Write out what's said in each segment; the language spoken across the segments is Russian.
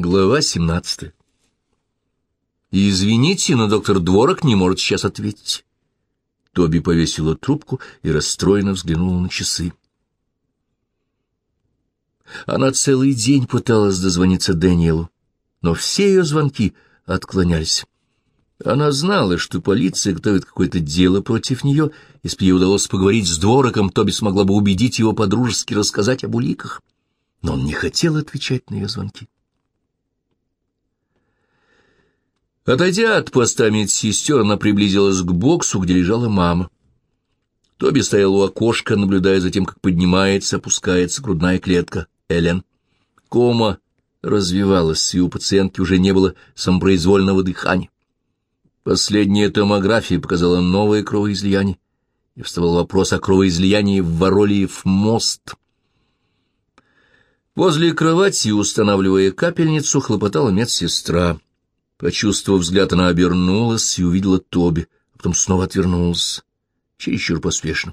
Глава 17. «Извините, но доктор Дворок не может сейчас ответить». Тоби повесила трубку и расстроенно взглянула на часы. Она целый день пыталась дозвониться Дэниелу, но все ее звонки отклонялись. Она знала, что полиция готовит какое-то дело против нее. Если бы ей удалось поговорить с Двороком, Тоби смогла бы убедить его подружески рассказать об уликах. Но он не хотел отвечать на ее звонки. Отойдя от поста медсестер, она приблизилась к боксу, где лежала мама. Тоби стоял у окошка, наблюдая за тем, как поднимается, опускается грудная клетка Элен. Кома развивалась, и у пациентки уже не было самопроизвольного дыхания. Последняя томография показала новое кровоизлияние, и вставал вопрос о кровоизлиянии в Воролиев мост. Возле кровати, устанавливая капельницу, хлопотала медсестра. Почувствовав взгляд, она обернулась и увидела Тоби, а потом снова отвернулась, чересчур поспешно.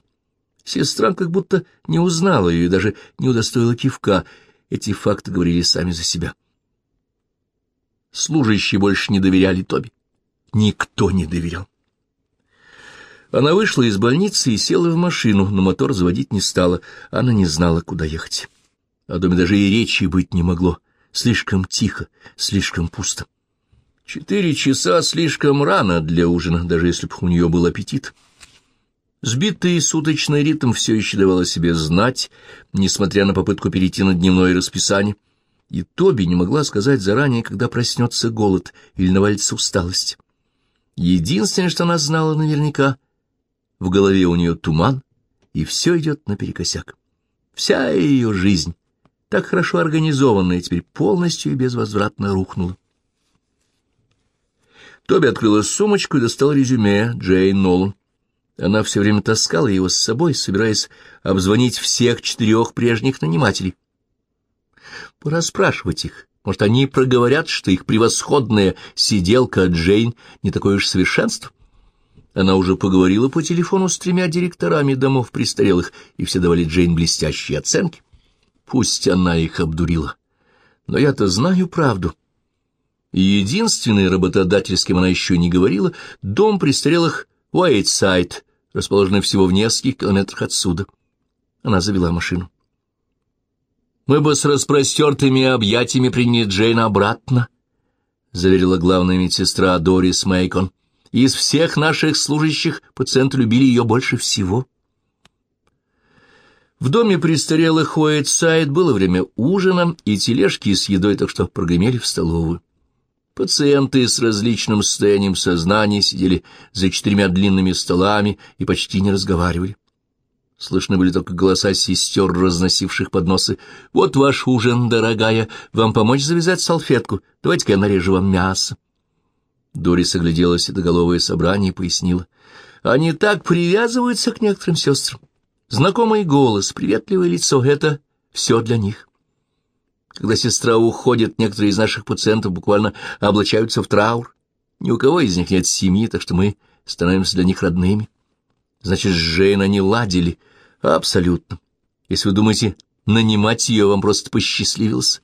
Сестра как будто не узнала ее и даже не удостоила кивка. Эти факты говорили сами за себя. Служащие больше не доверяли Тоби. Никто не доверял. Она вышла из больницы и села в машину, но мотор заводить не стала. Она не знала, куда ехать. О доме даже и речи быть не могло. Слишком тихо, слишком пусто. Четыре часа слишком рано для ужина, даже если бы у нее был аппетит. Сбитый суточный ритм все еще давал о себе знать, несмотря на попытку перейти на дневное расписание, и Тоби не могла сказать заранее, когда проснется голод или навалится усталость. Единственное, что она знала наверняка, в голове у нее туман, и все идет наперекосяк. Вся ее жизнь, так хорошо организованная, теперь полностью и безвозвратно рухнула. Тоби открыла сумочку и достала резюме Джейн Нолан. Она все время таскала его с собой, собираясь обзвонить всех четырех прежних нанимателей. Пора спрашивать их. Может, они проговорят, что их превосходная сиделка Джейн не такое уж совершенство? Она уже поговорила по телефону с тремя директорами домов престарелых, и все давали Джейн блестящие оценки. Пусть она их обдурила. Но я-то знаю правду. Единственный работодатель, с кем она еще не говорила, дом престарелых Уайтсайд, расположенный всего в нескольких километрах отсюда. Она завела машину. «Мы бы с распростертыми объятиями приняли Джейн обратно», — заверила главная медсестра Дорис Мейкон. «Из всех наших служащих пациенты любили ее больше всего». В доме престарелых Уайтсайд было время ужина, и тележки с едой так что прогремели в столовую. Пациенты с различным состоянием сознания сидели за четырьмя длинными столами и почти не разговаривали. Слышны были только голоса сестер, разносивших подносы. «Вот ваш ужин, дорогая. Вам помочь завязать салфетку? Давайте-ка я нарежу вам мясо». Дорис оглядела седоголовое собрание и пояснила. «Они так привязываются к некоторым сестрам. Знакомый голос, приветливое лицо — это все для них». Когда сестра уходит, некоторые из наших пациентов буквально облачаются в траур. Ни у кого из них нет семьи, так что мы становимся для них родными. Значит, с Жейн они ладили. Абсолютно. Если вы думаете, нанимать ее вам просто посчастливилось.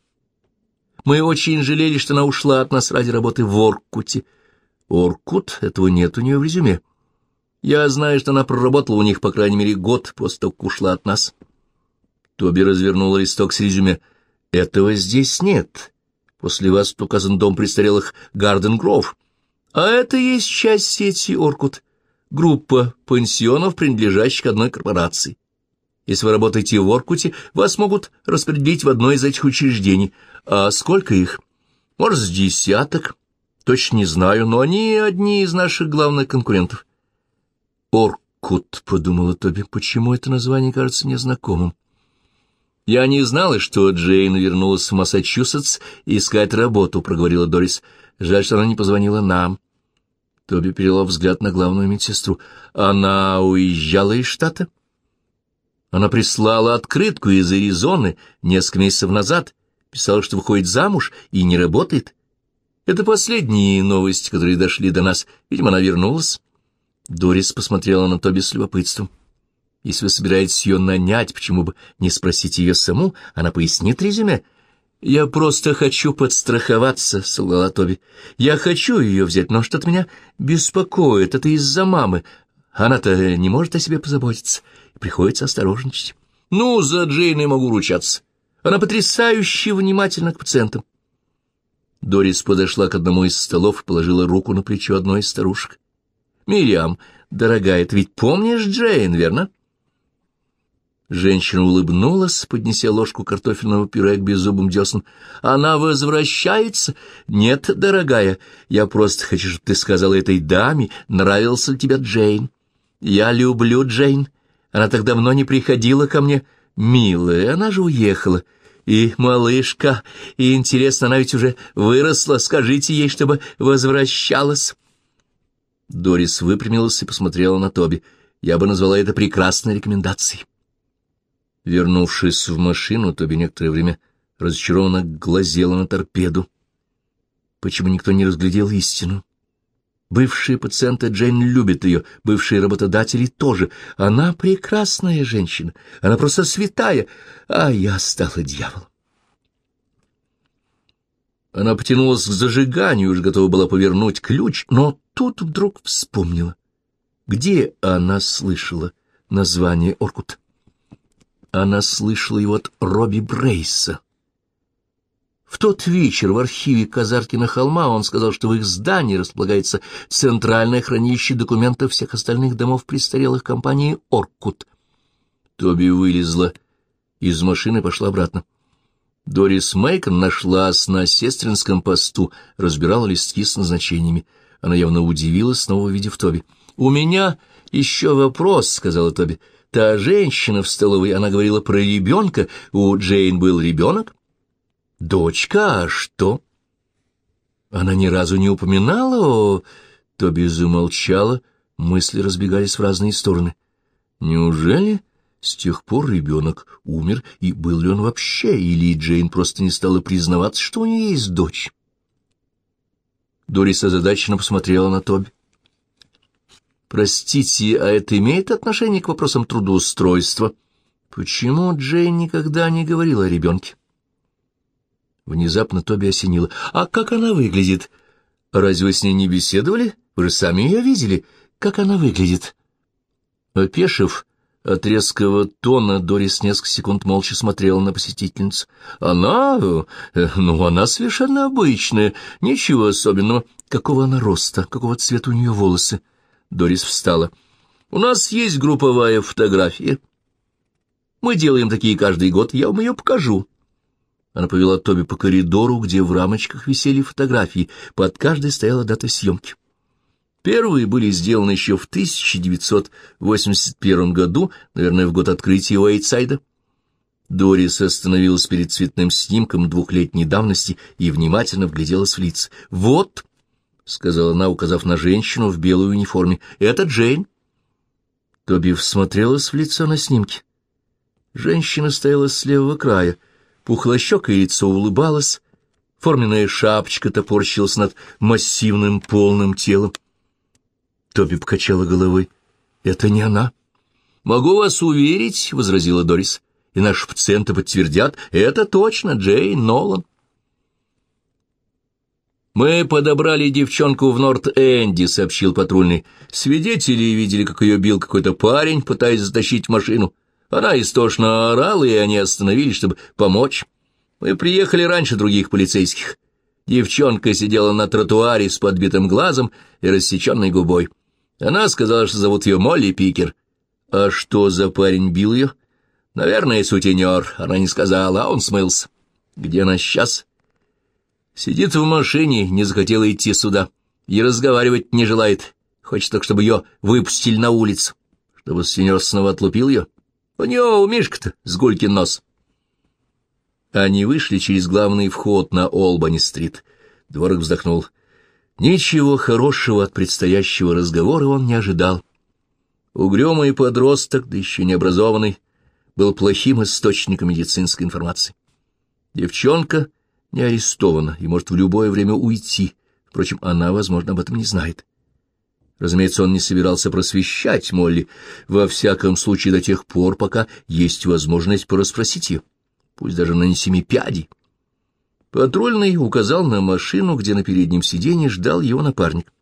Мы очень жалели, что она ушла от нас ради работы в Оркуте. Оркут? Этого нет у нее в резюме. Я знаю, что она проработала у них, по крайней мере, год после того, как ушла от нас. Тоби развернула листок с резюме. Этого здесь нет. После вас тут указан дом престарелых Гарден Гров. А это есть часть сети Оркут. Группа пансионов, принадлежащих одной корпорации. Если вы работаете в Оркуте, вас могут распределить в одно из этих учреждений. А сколько их? Может, с десяток. Точно не знаю, но они одни из наших главных конкурентов. Оркут, — подумала Тоби, — почему это название кажется мне знакомым? «Я не знала, что Джейн вернулась в Массачусетс искать работу», — проговорила Дорис. «Жаль, что она не позвонила нам». Тоби перевела взгляд на главную медсестру. «Она уезжала из штата?» Она прислала открытку из Аризоны несколько месяцев назад, писала, что выходит замуж и не работает. Это последние новости, которые дошли до нас. Видимо, она вернулась. Дорис посмотрела на Тоби с любопытством. Если вы собираетесь ее нанять, почему бы не спросить ее саму, она пояснит резюме. «Я просто хочу подстраховаться», — солгала Тоби. «Я хочу ее взять, но что-то меня беспокоит. Это из-за мамы. Она-то не может о себе позаботиться. Приходится осторожничать». «Ну, за Джейной могу ручаться. Она потрясающе внимательна к пациентам». Дорис подошла к одному из столов и положила руку на плечо одной из старушек. «Мириам, дорогая, ты ведь помнишь Джейн, верно?» Женщина улыбнулась, поднеся ложку картофельного пюре к беззубым деснам. «Она возвращается?» «Нет, дорогая, я просто хочу, чтобы ты сказала этой даме, нравился ли тебе Джейн. Я люблю Джейн. Она так давно не приходила ко мне. Милая, она же уехала. И малышка, и интересно, она ведь уже выросла. Скажите ей, чтобы возвращалась». Дорис выпрямилась и посмотрела на Тоби. «Я бы назвала это прекрасной рекомендацией». Вернувшись в машину, Тоби некоторое время разочарованно глазела на торпеду. Почему никто не разглядел истину? Бывшие пациенты Джейн любят ее, бывшие работодатели тоже. Она прекрасная женщина, она просто святая, а я стала дьяволом. Она потянулась к зажиганию, уже готова была повернуть ключ, но тут вдруг вспомнила, где она слышала название Оркут. Она слышала его от Робби Брейса. В тот вечер в архиве Казаркина холма он сказал, что в их здании располагается центральное хранилище документов всех остальных домов престарелых компании «Оркут». Тоби вылезла из машины и пошла обратно. Дорис Мейкон нашлась на сестринском посту, разбирала листки с назначениями. Она явно удивилась, снова увидев Тоби. «У меня еще вопрос», — сказала Тоби. Та женщина в столовой, она говорила про ребенка. У Джейн был ребенок? Дочка, а что? Она ни разу не упоминала о... Тоби замолчала, мысли разбегались в разные стороны. Неужели с тех пор ребенок умер, и был ли он вообще, или Джейн просто не стала признаваться, что у нее есть дочь? Дорис озадаченно посмотрела на Тоби. Простите, а это имеет отношение к вопросам трудоустройства? Почему Джейн никогда не говорила о ребенке? Внезапно Тоби осенило. А как она выглядит? Разве вы с ней не беседовали? Вы же сами ее видели. Как она выглядит? Опешив от резкого тона, Дорис несколько секунд молча смотрела на посетительницу. Она... Э, ну, она совершенно обычная, ничего особенного. Какого она роста, какого цвета у нее волосы? Дорис встала. «У нас есть групповая фотография. Мы делаем такие каждый год, я вам ее покажу». Она повела Тоби по коридору, где в рамочках висели фотографии, под каждой стояла дата съемки. Первые были сделаны еще в 1981 году, наверное, в год открытия Уэйтсайда. Дорис остановилась перед цветным снимком двухлетней давности и внимательно вгляделась в лица. «Вот!» — сказала она, указав на женщину в белой униформе. — Это Джейн. Тоби всмотрелась в лицо на снимке. Женщина стояла с левого края. Пухлощекое лицо улыбалось, форменная шапочка топорщилась над массивным полным телом. Тоби покачала головой. — Это не она. — Могу вас уверить, — возразила Дорис, — и наши пациенты подтвердят, это точно Джейн Нолан. «Мы подобрали девчонку в Норт-Энди», — сообщил патрульный. «Свидетели видели, как ее бил какой-то парень, пытаясь затащить машину. Она истошно орала, и они остановились, чтобы помочь. Мы приехали раньше других полицейских. Девчонка сидела на тротуаре с подбитым глазом и рассеченной губой. Она сказала, что зовут ее Молли Пикер. А что за парень бил ее? Наверное, сутенер. Она не сказала, а он смылся. Где она сейчас?» Сидит в машине, не захотела идти сюда. И разговаривать не желает. Хочет только, чтобы ее выпустили на улицу. Чтобы сеньор снова отлупил ее. У него у Мишка-то сгулькин нос. Они вышли через главный вход на Олбани-стрит. Дворок вздохнул. Ничего хорошего от предстоящего разговора он не ожидал. Угрюмый подросток, да еще необразованный, был плохим источником медицинской информации. Девчонка не арестована и может в любое время уйти. Впрочем, она, возможно, об этом не знает. Разумеется, он не собирался просвещать Молли, во всяком случае до тех пор, пока есть возможность порасспросить ее, пусть даже на не семи пядей. Патрульный указал на машину, где на переднем сиденье ждал его напарник.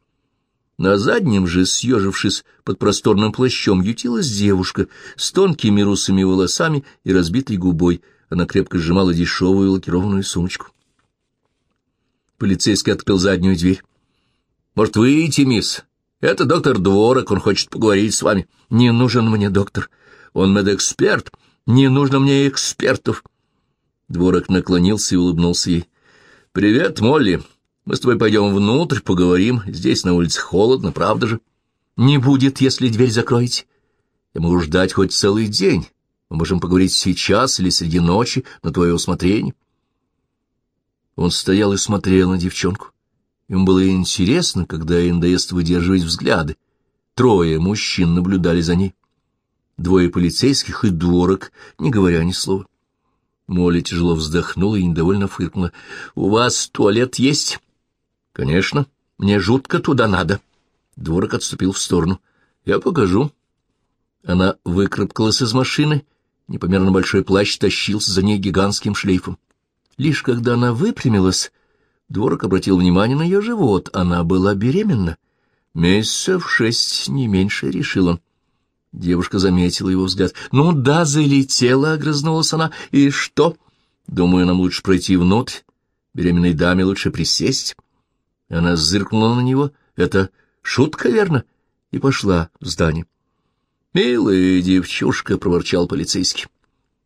На заднем же, съежившись под просторным плащом, ютилась девушка с тонкими русыми волосами и разбитой губой. Она крепко сжимала дешевую лакированную сумочку. Полицейский открыл заднюю дверь. — Может, выйти, мисс? Это доктор Дворок, он хочет поговорить с вами. — Не нужен мне доктор. Он медэксперт. Не нужно мне экспертов. Дворок наклонился и улыбнулся ей. — Привет, Молли. Мы с тобой пойдем внутрь, поговорим. Здесь на улице холодно, правда же? Не будет, если дверь закроете. Я могу ждать хоть целый день. Мы можем поговорить сейчас или среди ночи, на твое усмотрение. Он стоял и смотрел на девчонку. Ему было интересно, когда ей надоест выдерживать взгляды. Трое мужчин наблюдали за ней. Двое полицейских и дворок, не говоря ни слова. Молли тяжело вздохнула и недовольно фыркнула. — У вас туалет есть? «Конечно. Мне жутко туда надо». Дворок отступил в сторону. «Я покажу». Она выкарабкалась из машины. Непомерно большой плащ тащился за ней гигантским шлейфом. Лишь когда она выпрямилась, Дворок обратил внимание на ее живот. Она была беременна. Месяцев шесть, не меньше, решил он. Девушка заметила его взгляд. «Ну да, залетела», — огрызнулась она. «И что?» «Думаю, нам лучше пройти внутрь. Беременной даме лучше присесть». Она зыркнула на него. Это шутка, верно? И пошла в здание. «Милая девчушка», — проворчал полицейский.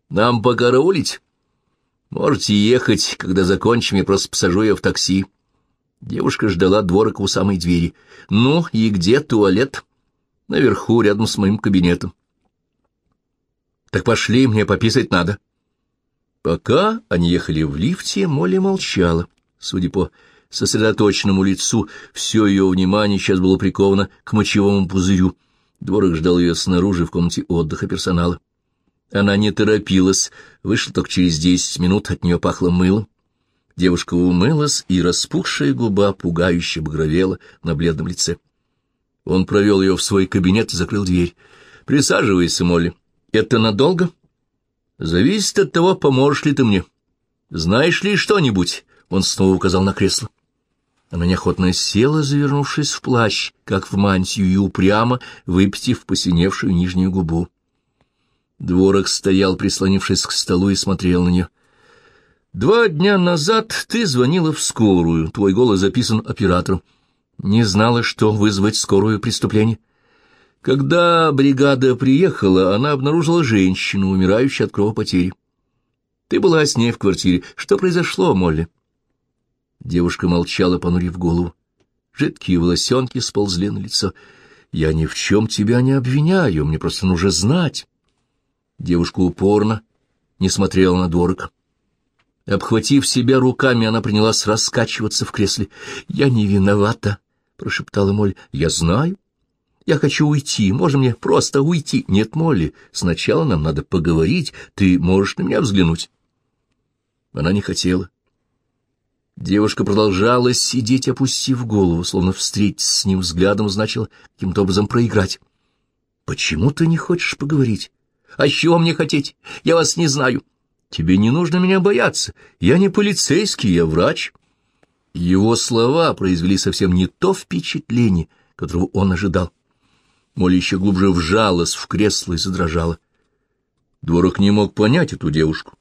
«Нам покараулить? Можете ехать, когда закончим, я просто посажу ее в такси». Девушка ждала дворока у самой двери. «Ну, и где туалет?» «Наверху, рядом с моим кабинетом». «Так пошли, мне пописать надо». Пока они ехали в лифте, Молли молчала. Судя по сосредоточенному лицу, все ее внимание сейчас было приковано к мочевому пузырю. Дворок ждал ее снаружи в комнате отдыха персонала. Она не торопилась, вышла только через десять минут, от нее пахло мылом. Девушка умылась, и распухшая губа пугающе багровела на бледном лице. Он провел ее в свой кабинет и закрыл дверь. «Присаживайся, Молли. Это надолго?» «Зависит от того, поможешь ли ты мне. Знаешь ли что-нибудь?» Он снова указал на кресло. Она неохотно села, завернувшись в плащ, как в мантию, и упрямо выпитив посиневшую нижнюю губу. Дворок стоял, прислонившись к столу, и смотрел на нее. «Два дня назад ты звонила в скорую. Твой голос записан оператором. Не знала, что вызвать скорую преступление. Когда бригада приехала, она обнаружила женщину, умирающую от кровопотери. Ты была с ней в квартире. Что произошло, Молли?» Девушка молчала, понурив голову. Жидкие волосенки сползли на лицо. «Я ни в чем тебя не обвиняю, мне просто нужно знать». Девушка упорно не смотрела на дворок. Обхватив себя руками, она принялась раскачиваться в кресле. «Я не виновата», — прошептала Молли. «Я знаю. Я хочу уйти. Можно мне просто уйти?» «Нет, Молли, сначала нам надо поговорить. Ты можешь на меня взглянуть?» Она не хотела. Девушка продолжала сидеть, опустив голову, словно встретиться с ним взглядом значило каким-то образом проиграть. «Почему ты не хочешь поговорить? А чего мне хотеть? Я вас не знаю. Тебе не нужно меня бояться. Я не полицейский, я врач». Его слова произвели совсем не то впечатление, которого он ожидал. Молли еще глубже вжалась в кресло и задрожала. Дворок не мог понять эту девушку.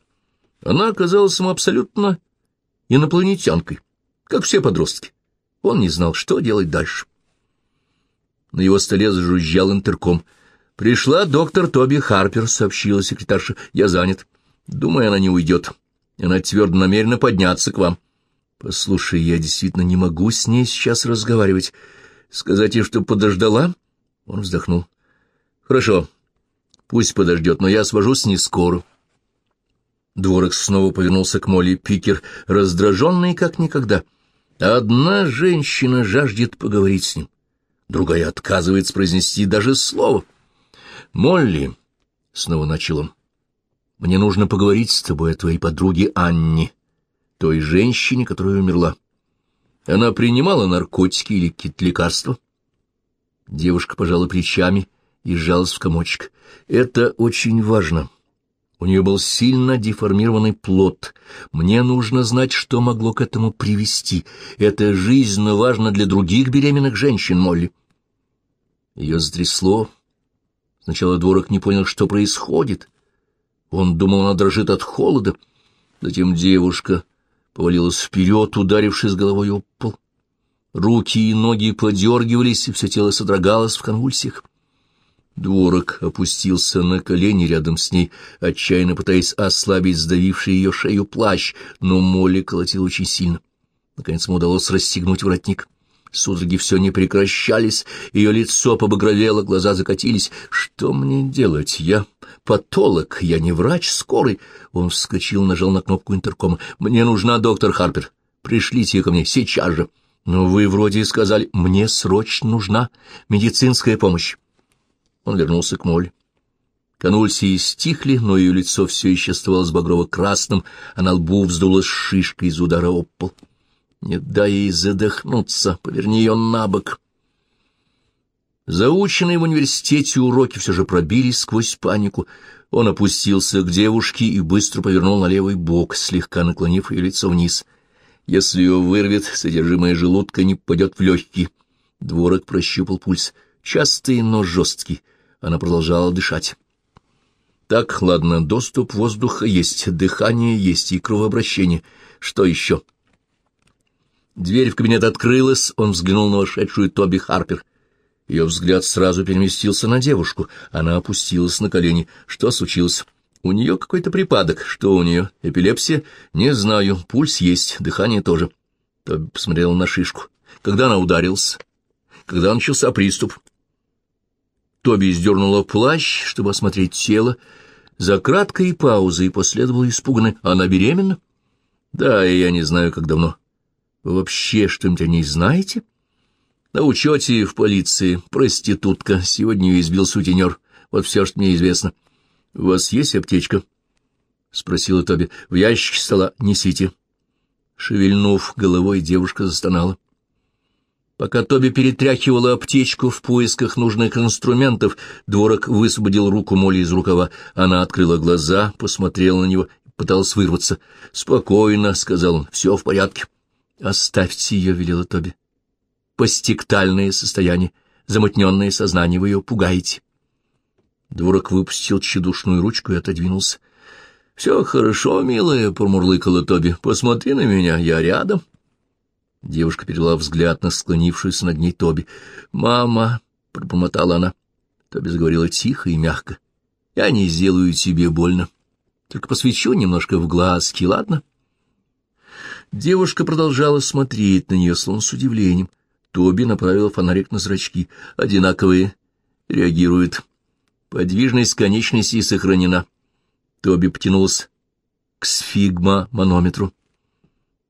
Она оказалась ему абсолютно инопланетянкой, как все подростки. Он не знал, что делать дальше. На его столе зажужжал интерком. «Пришла доктор Тоби Харпер», — сообщила секретарша. «Я занят. Думаю, она не уйдет. Она твердо намерена подняться к вам». «Послушай, я действительно не могу с ней сейчас разговаривать. Сказать ей, что подождала?» Он вздохнул. «Хорошо. Пусть подождет, но я свожусь не скоро». Дворок снова повернулся к Молли Пикер, раздраженный как никогда. Одна женщина жаждет поговорить с ним, другая отказывается произнести даже слово. «Молли», — снова начал он, — «мне нужно поговорить с тобой о твоей подруге Анне, той женщине, которая умерла. Она принимала наркотики или какие-то лекарства?» Девушка пожала плечами и сжалась в комочек. «Это очень важно». У нее был сильно деформированный плод. Мне нужно знать, что могло к этому привести. Это жизненно важно для других беременных женщин, Молли. Ее затрясло. Сначала дворок не понял, что происходит. Он думал, она дрожит от холода. Затем девушка повалилась вперед, ударившись головой об пол. Руки и ноги подергивались, и все тело содрогалось в конвульсиях. Дворок опустился на колени рядом с ней, отчаянно пытаясь ослабить сдавивший ее шею плащ, но Молли колотил очень сильно. Наконец ему удалось расстегнуть воротник. Судороги все не прекращались, ее лицо побагровело, глаза закатились. «Что мне делать? Я патолог, я не врач скорый». Он вскочил, нажал на кнопку интеркома. «Мне нужна доктор Харпер. Пришлите ее ко мне сейчас же». «Но вы вроде сказали, мне срочно нужна медицинская помощь». Он вернулся к Молли. Конвульсии стихли, но ее лицо все еще оставалось багрово-красным, а на лбу вздулась шишка из удара об пол. Не дай ей задохнуться, поверни ее на бок. Заученные в университете уроки все же пробились сквозь панику. Он опустился к девушке и быстро повернул на левый бок, слегка наклонив ее лицо вниз. Если ее вырвет, содержимое желудка не попадет в легкие. Дворок прощупал пульс. Частый, но жесткий. Она продолжала дышать. Так, ладно, доступ воздуха есть, дыхание есть и кровообращение. Что еще? Дверь в кабинет открылась, он взглянул на вошедшую Тоби Харпер. Ее взгляд сразу переместился на девушку. Она опустилась на колени. Что случилось? У нее какой-то припадок. Что у нее? Эпилепсия? Не знаю. Пульс есть, дыхание тоже. Тоби посмотрела на шишку. Когда она ударилась? Когда начался приступ? Тоби сдернула плащ, чтобы осмотреть тело. За краткой паузой последовало испуганное «Она беременна?» «Да, и я не знаю, как давно». «Вы вообще что-нибудь о ней знаете?» «На учете в полиции. Проститутка. Сегодня ее избил сутенер. Вот все, что мне известно». «У вас есть аптечка?» — спросила Тоби. «В ящике стола несите». Шевельнув головой, девушка застонала. Пока Тоби перетряхивала аптечку в поисках нужных инструментов, дворок высвободил руку Молли из рукава. Она открыла глаза, посмотрела на него и пыталась вырваться. «Спокойно», — сказал он, — «все в порядке». «Оставьте ее», — велела Тоби. «Постиктальное состояние, замутненное сознание, вы ее пугаете». Дворок выпустил тщедушную ручку и отодвинулся. «Все хорошо, милая», — промурлыкала Тоби. «Посмотри на меня, я рядом». Девушка перевела взгляд на склонившуюся над ней Тоби. «Мама!» — пробормотала она. Тоби заговорила тихо и мягко. «Я не сделаю тебе больно. Только посвечу немножко в глазки, ладно?» Девушка продолжала смотреть на нее, словно с удивлением. Тоби направила фонарик на зрачки. Одинаковые. Реагирует. Подвижность конечности сохранена. Тоби потянулась к сфигма-манометру.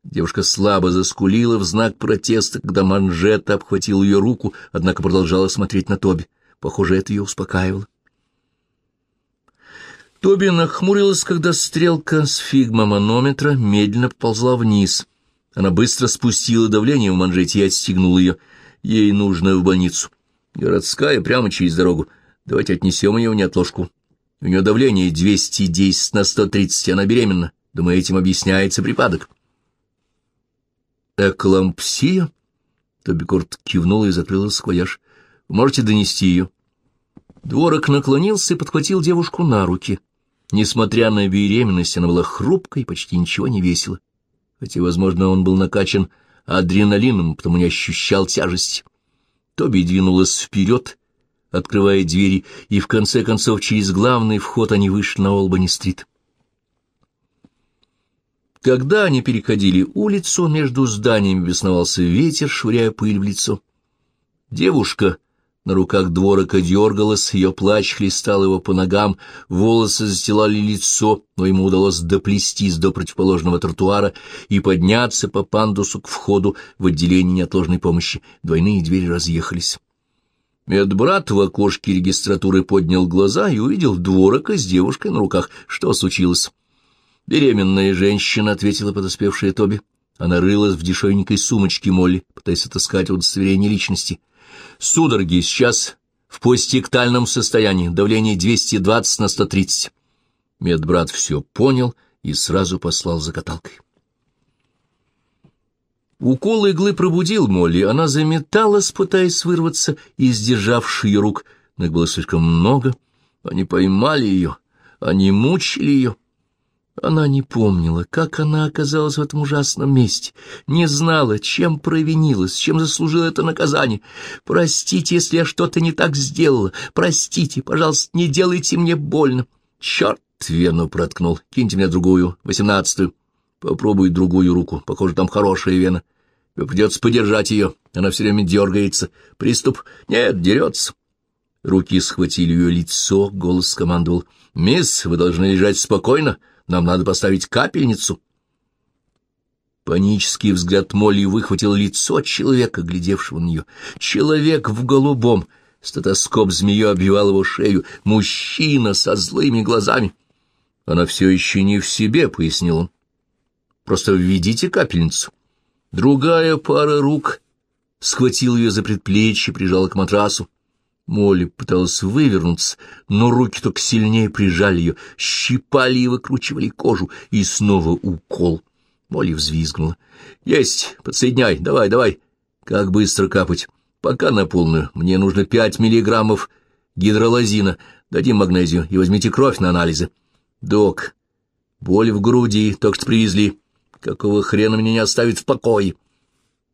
Девушка слабо заскулила в знак протеста, когда манжета обхватил ее руку, однако продолжала смотреть на Тоби. Похоже, это ее успокаивало. Тоби нахмурилась, когда стрелка с фигмоманометра медленно ползла вниз. Она быстро спустила давление в манжете и отстегнула ее. Ей нужно в больницу. Городская, прямо через дорогу. Давайте отнесем ее в неотложку. У нее давление 210 на 130, она беременна. Думаю, этим объясняется припадок. «Эклампсия?» Тобикорт кивнула и закрыла сквояж. «Можете донести ее?» Дворок наклонился и подхватил девушку на руки. Несмотря на беременность, она была хрупкой и почти ничего не весила. Хотя, возможно, он был накачан адреналином, потому не ощущал тяжести. Тоби двинулась вперед, открывая двери, и в конце концов через главный вход они вышли на Олбани-стрит. Когда они переходили улицу, между зданиями бесновался ветер, швыряя пыль в лицо. Девушка на руках дворока дергалась, ее плач хлестал его по ногам, волосы застилали лицо, но ему удалось доплестись до противоположного тротуара и подняться по пандусу к входу в отделение неотложной помощи. Двойные двери разъехались. Медбрат в окошке регистратуры поднял глаза и увидел дворока с девушкой на руках. Что случилось? «Беременная женщина», — ответила подоспевшая Тоби. Она рылась в дешевенькой сумочке Молли, пытаясь отыскать удостоверение личности. «Судороги сейчас в постиктальном состоянии, давление 220 на 130». Медбрат все понял и сразу послал за каталкой. Укол иглы пробудил Молли, она заметалась, пытаясь вырваться из сдержавших ее рук, но их было слишком много. Они поймали ее, они мучили ее. Она не помнила, как она оказалась в этом ужасном месте, не знала, чем провинилась, чем заслужила это наказание. «Простите, если я что-то не так сделала. Простите, пожалуйста, не делайте мне больно». «Черт, вену проткнул. Киньте мне другую, восемнадцатую. Попробуй другую руку. Похоже, там хорошая вена. Тебе придется подержать ее. Она все время дергается. Приступ? Нет, дерется. Руки схватили ее лицо, голос скомандовал. «Мисс, вы должны лежать спокойно. Нам надо поставить капельницу». Панический взгляд Молли выхватил лицо человека, глядевшего на нее. Человек в голубом. Стетоскоп змею обвивал его шею. Мужчина со злыми глазами. Она все еще не в себе, — пояснил он. Просто введите капельницу. Другая пара рук схватила ее за предплечье, прижала к матрасу. Молли пыталась вывернуться, но руки только сильнее прижали ее, щипали и выкручивали кожу, и снова укол. Молли взвизгнула. — Есть, подсоединяй, давай, давай. Как быстро капать? Пока на полную. Мне нужно пять миллиграммов гидролазина. Дадим магнезию и возьмите кровь на анализы. Док, боль в груди, только что привезли. Какого хрена меня не оставит в покое?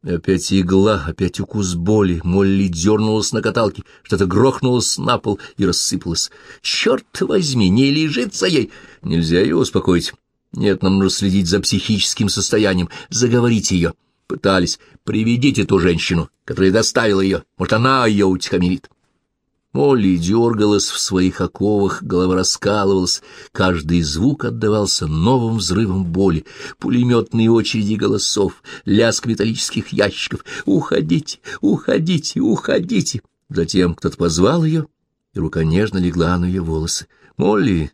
Опять игла, опять укус боли. Молли дернулась на каталке, что-то грохнулось на пол и рассыпалось. Черт возьми, не лежится ей. Нельзя ее успокоить. Нет, нам нужно следить за психическим состоянием, заговорить ее. Пытались. Приведите ту женщину, которая доставила ее. Может, она ее утихомирит. Молли дергалась в своих оковах, голова раскалывалась, каждый звук отдавался новым взрывом боли, пулеметные очереди голосов, лязг металлических ящиков. «Уходите! Уходите! Уходите!» Затем кто-то позвал ее, и рука нежно легла на ее волосы. «Молли,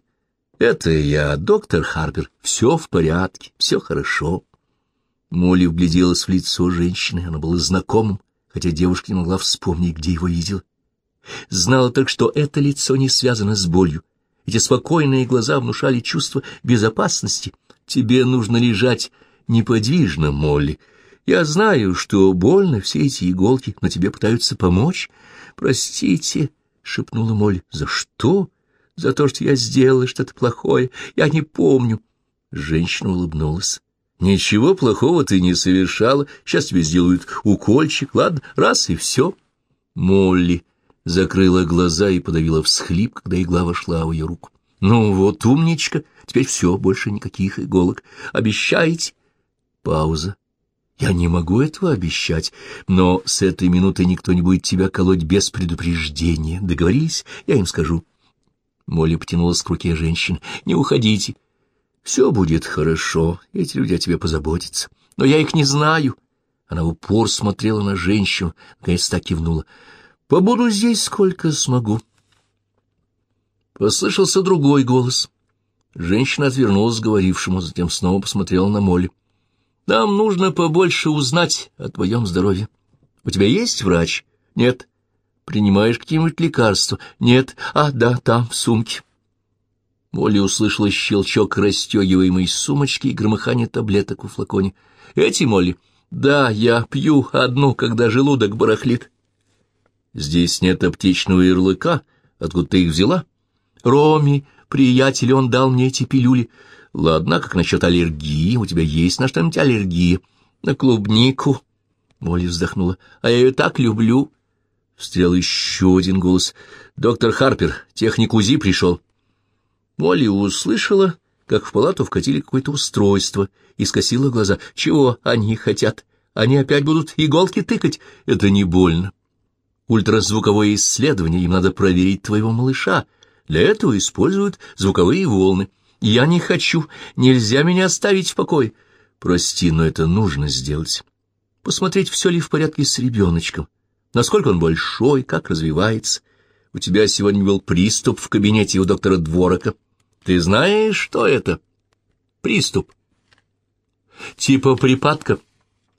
это я, доктор Харпер. Все в порядке, все хорошо». Молли вгляделась в лицо женщины, она была знакомым, хотя девушка не могла вспомнить, где его видела. Знала так, что это лицо не связано с болью. Эти спокойные глаза внушали чувство безопасности. Тебе нужно лежать неподвижно, Молли. Я знаю, что больно все эти иголки, но тебе пытаются помочь. Простите, — шепнула Молли. — За что? За то, что я сделала что-то плохое. Я не помню. Женщина улыбнулась. — Ничего плохого ты не совершала. Сейчас тебе сделают укольчик, ладно? Раз и все. Молли закрыла глаза и подавила всхлип, когда игла вошла в ее руку. «Ну вот, умничка, теперь все, больше никаких иголок. Обещаете?» Пауза. «Я не могу этого обещать, но с этой минуты никто не будет тебя колоть без предупреждения. Договорились? Я им скажу». Молли потянулась к руке женщины. «Не уходите. Все будет хорошо, эти люди о тебе позаботятся. Но я их не знаю». Она в упор смотрела на женщину, наконец так кивнула. Побуду здесь сколько смогу. Послышался другой голос. Женщина отвернулась к говорившему, затем снова посмотрела на Молли. «Нам нужно побольше узнать о твоем здоровье. У тебя есть врач? Нет. Принимаешь какие-нибудь лекарства? Нет. А, да, там, в сумке». Молли услышала щелчок расстегиваемой сумочки и громыхание таблеток в флаконе. «Эти, Молли?» «Да, я пью одну, когда желудок барахлит». Здесь нет аптечного ярлыка. Откуда ты их взяла? Роми, приятель, он дал мне эти пилюли. Ладно, как насчет аллергии? У тебя есть на что-нибудь аллергия? На клубнику? Молли вздохнула. А я ее так люблю. Встрял еще один голос. Доктор Харпер, техник УЗИ пришел. Молли услышала, как в палату вкатили какое-то устройство, и скосила глаза. Чего они хотят? Они опять будут иголки тыкать? Это не больно ультразвуковое исследование, им надо проверить твоего малыша. Для этого используют звуковые волны. Я не хочу, нельзя меня оставить в покое. Прости, но это нужно сделать. Посмотреть, все ли в порядке с ребеночком, насколько он большой, как развивается. У тебя сегодня был приступ в кабинете у доктора Дворока. Ты знаешь, что это? Приступ. Типа припадка.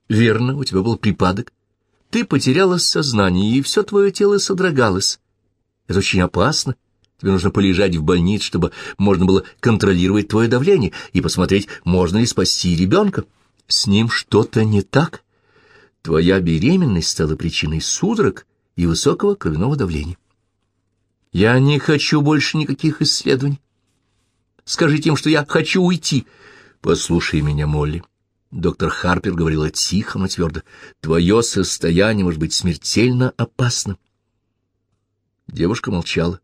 Верно, у тебя был припадок. Ты потеряла сознание, и все твое тело содрогалось. Это очень опасно. Тебе нужно полежать в больнице, чтобы можно было контролировать твое давление и посмотреть, можно ли спасти ребенка. С ним что-то не так. Твоя беременность стала причиной судорог и высокого кровяного давления. Я не хочу больше никаких исследований. Скажите им, что я хочу уйти. Послушай меня, Молли. Доктор Харпер говорила тихо, но твердо. Твое состояние может быть смертельно опасным. Девушка молчала.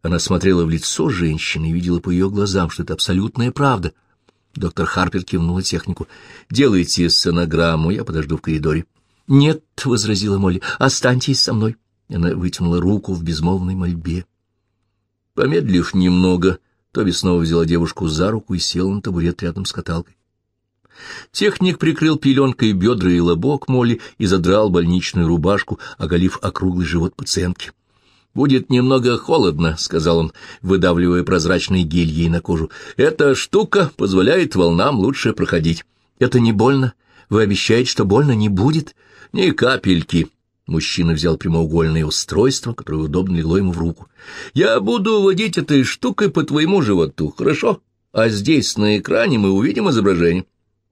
Она смотрела в лицо женщины и видела по ее глазам, что это абсолютная правда. Доктор Харпер кивнула технику. «Делайте сонограмму, я подожду в коридоре». «Нет», — возразила Молли, — «останьтесь со мной». Она вытянула руку в безмолвной мольбе. Помедлив немного, Тоби снова взяла девушку за руку и села на табурет рядом с каталкой. Техник прикрыл пеленкой бедра и лобок Молли и задрал больничную рубашку, оголив округлый живот пациентки. «Будет немного холодно», — сказал он, выдавливая прозрачный гель ей на кожу. «Эта штука позволяет волнам лучше проходить». «Это не больно? Вы обещаете, что больно не будет?» «Ни капельки». Мужчина взял прямоугольное устройство, которое удобно легло ему в руку. «Я буду водить этой штукой по твоему животу, хорошо? А здесь на экране мы увидим изображение».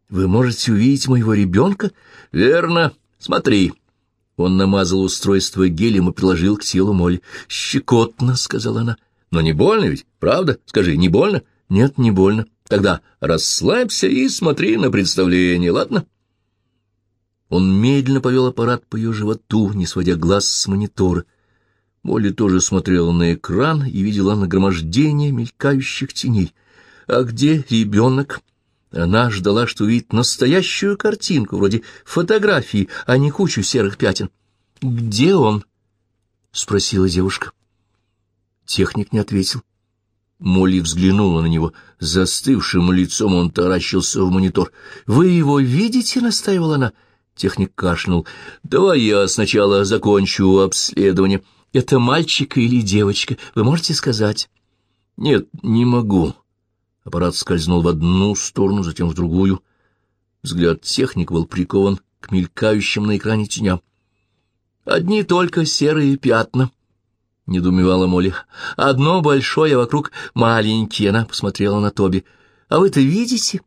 «Вы можете увидеть моего ребенка?» «Верно. Смотри». Он намазал устройство гелем и приложил к телу Молли. «Щекотно», — сказала она. «Но не больно ведь, правда? Скажи, не больно?» «Нет, не больно. Тогда расслабься и смотри на представление, ладно?» Он медленно повел аппарат по ее животу, не сводя глаз с монитора. Молли тоже смотрела на экран и видела нагромождение мелькающих теней. «А где ребенок?» Она ждала, что увидит настоящую картинку, вроде фотографии, а не кучу серых пятен. «Где он?» — спросила девушка. Техник не ответил. Молли взглянула на него. Застывшим лицом он таращился в монитор. «Вы его видите?» — настаивала она. Техник кашлянул. «Давай я сначала закончу обследование. Это мальчик или девочка? Вы можете сказать?» «Нет, не могу», Аппарат скользнул в одну сторону, затем в другую. Взгляд техника был прикован к мелькающим на экране теням. «Одни только серые пятна», — недоумевала Молли. «Одно большое, а вокруг маленькие», — она посмотрела на Тоби. «А вы-то видите?»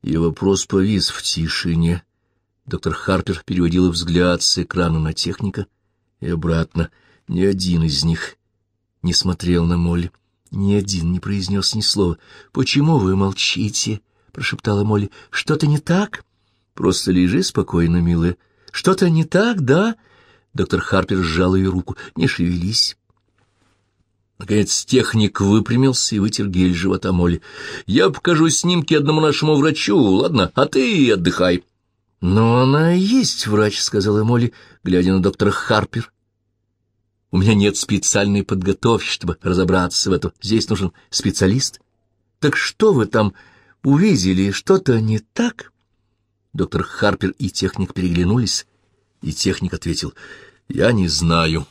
И вопрос повис в тишине. Доктор Харпер переводил взгляд с экрана на техника и обратно. Ни один из них не смотрел на Молли. Ни один не произнес ни слова. «Почему вы молчите?» — прошептала Молли. «Что-то не так?» «Просто лежи спокойно, милая. Что-то не так, да?» Доктор Харпер сжал ее руку. «Не шевелись». Наконец техник выпрямился и вытер гель живота Молли. «Я покажу снимки одному нашему врачу, ладно? А ты отдыхай». «Но она и есть врач», — сказала Молли, глядя на доктора Харпер. У меня нет специальной подготовки, чтобы разобраться в этом. Здесь нужен специалист. Так что вы там увидели? Что-то не так? Доктор Харпер и техник переглянулись, и техник ответил, «Я не знаю».